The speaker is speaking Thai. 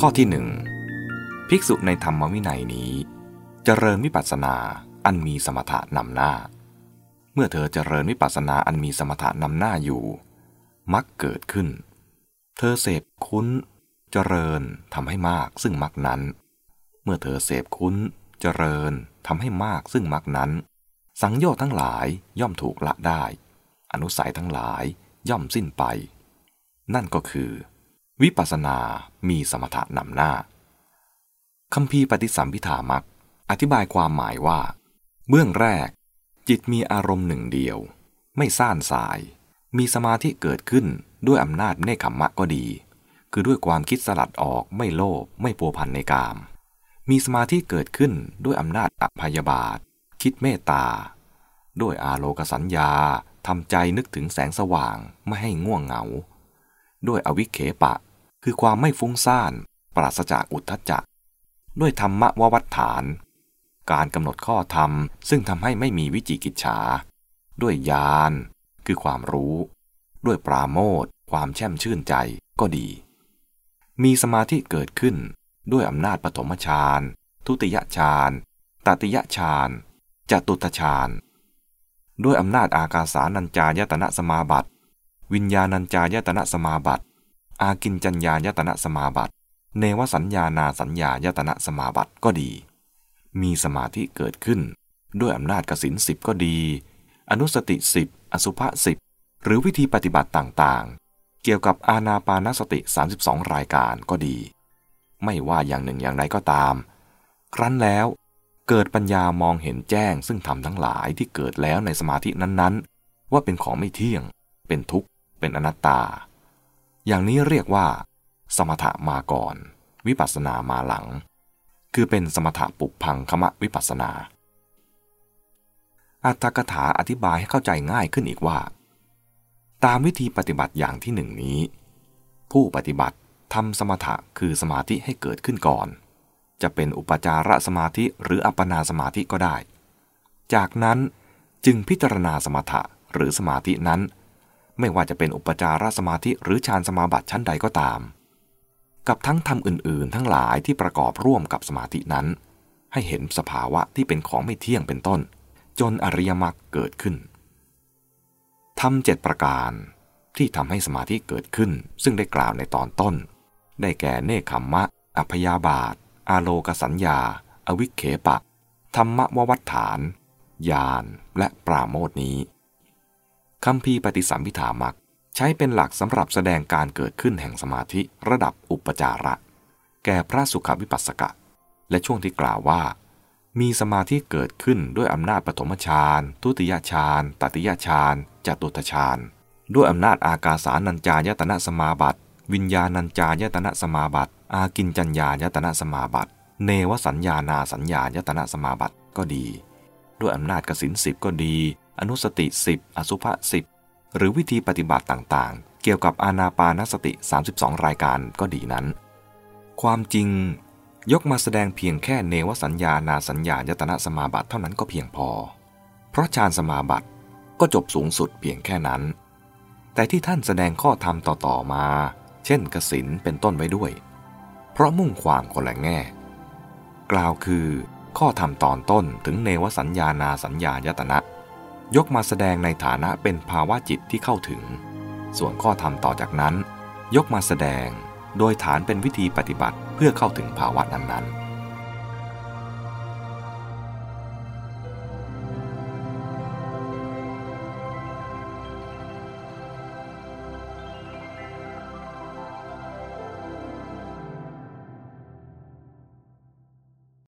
ข้อที่หนึ่งภิกษุในธรรมวินัยนี้เจริญวิปัสสนาอันมีสมถะนำหน้า เมื่อเธอเจริญวิปัสสนาอันมีสมถะนำหน้าอยู่ มักเกิดขึ้น เธอเสพคุ้นเจริญทำให้มากซึ่งมักนั้น เมื่อเธอเสพคุ้นเจริญทำให้มากซึ่งมักนั้น สังโยชน์ทั้งหลายย่อมถูกละได้ อนุสัยทั้งหลายย่อมสิ้นไป นั่นก็คือ วิปัสสนามีสมถะนำหน้าคำพีปฏิสัมพิธามักอธิบายความหมายว่า เบื้องแรก จิตมีอารมณ์หนึ่งเดียว ไม่ซ่านสาย มีสมาธิเกิดขึ้นด้วยอำนาจเนคขมมะก็ดี คือด้วยความคิดสลัดออกไม่โลภไม่ปัวพันในกาม มีสมาธิเกิดขึ้นด้วยอำนาจอภยบาท คิดเมตตา ด้วยอาโลกสัญญาทำใจนึกถึงแสงสว่างไม่ให้ง่วงเหงา ด้วยอวิเคปะ คือความไม่ฟุ้งซ่าน ปราศจากอุทธจักด้วยธรรมววัฏฐาน การกำหนดข้อธรรม ซึ่งทำให้ไม่มีวิจิกิจฉา ด้วยญาณคือความรู้ ด้วยปราโมทความแช่มชื่นใจก็ดี มีสมาธิเกิดขึ้น ด้วยอำนาจปฐมฌานทุติยฌานตติยฌานจตุตฌานด้วยอำนาจอากาสานัญจายตนะสมาบัติ วิญญาณัญจายตนะสมาบัติ อากินจัญญายตนะสมาบัติ เนวสัญญานาสัญญายตนะสมาบัติก็ดี มีสมาธิเกิดขึ้น ด้วยอำนาจกสินสิบก็ดี อนุสติสิบอสุภะสิบหรือวิธีปฏิบัติต่างๆ เกี่ยวกับอาณาปานสติ 32 รายการก็ดี ไม่ว่าอย่างหนึ่งอย่างใดก็ตาม ครั้นแล้วเกิดปัญญามองเห็นแจ้งซึ่งทำทั้งหลายที่เกิดแล้วในสมาธินั้นๆ ว่าเป็นของไม่เที่ยง เป็นทุกข์ เป็นอนัตตา อย่างนี้เรียกว่า สมถะมาก่อน วิปัสสนามาหลัง คือเป็นสมถะปุพังคมะวิปัสสนา อัตถกถาอธิบายให้เข้าใจง่ายขึ้นอีกว่า ตามวิธีปฏิบัติอย่างที่หนึ่งนี้ ผู้ปฏิบัติทำสมถะคือสมาธิให้เกิดขึ้นก่อน จะเป็นอุปจารสมาธิหรืออัปปนาสมาธิก็ได้ จากนั้นจึงพิจารณาสมถะหรือสมาธินั้น ไม่ว่าจะเป็นอุปจารสมาธิหรือฌานสมาบัติชั้นใดก็ตาม กับทั้งทำอื่น ๆ ทั้งหลายที่ประกอบร่วมกับสมาธินั้น ให้เห็นสภาวะที่เป็นของไม่เที่ยงเป็นต้น จนอริยมรรคเกิดขึ้นทำเจ็ดประการที่ทำให้สมาธิเกิดขึ้น ซึ่งได้กล่าวในตอนต้น ได้แก่เนคขมมะ อัพยาบาท อาโลกสัญญา อวิเคปะ ธรรมววัฏฐาน ญาณและปราโมทนี้ คำพีปฏิสัมพิธามักใช้เป็นหลักสำหรับแสดงการเกิดขึ้นแห่งสมาธิระดับอุปจาระ แก่พระสุขวิปัสสกะ และช่วงที่กล่าวว่า มีสมาธิเกิดขึ้นด้วยอำนาจปฐมฌานทุติยฌานตติยฌานจตุตฌานด้วยอำนาจอากาสานัญจายตนะสมาบัติ วิญญาณัญจายตนะสมาบัติ อากินจัญญายตนะสมาบัติ เนวสัญญานาสัญญายตนะสมาบัติก็ดี ด้วยอำนาจกสินสิบก็ดี อนุสติสิบอสุภะสิบหรือวิธีปฏิบัติต่างๆ เกี่ยวกับอานาปานสติ 32 รายการก็ดีนั้น ความจริง ยกมาแสดงเพียงแค่เนวสัญญานาสัญญายตนะสมาบัติเท่านั้นก็เพียงพอ เพราะฌานสมาบัติก็จบสูงสุดเพียงแค่นั้น แต่ที่ท่านแสดงข้อธรรมต่อๆมา เช่นกสินเป็นต้นไว้ด้วย เพราะมุ่งความคนละแง่ กล่าวคือ ข้อธรรมตอนต้นถึงเนวสัญญานาสัญญายตนะ ยกมาแสดงในฐานะเป็นภาวะจิตที่เข้าถึง ส่วนข้อธรรมต่อจากนั้น ยกมาแสดงโดยฐานเป็นวิธีปฏิบัติเพื่อเข้าถึงภาวะนั้นๆ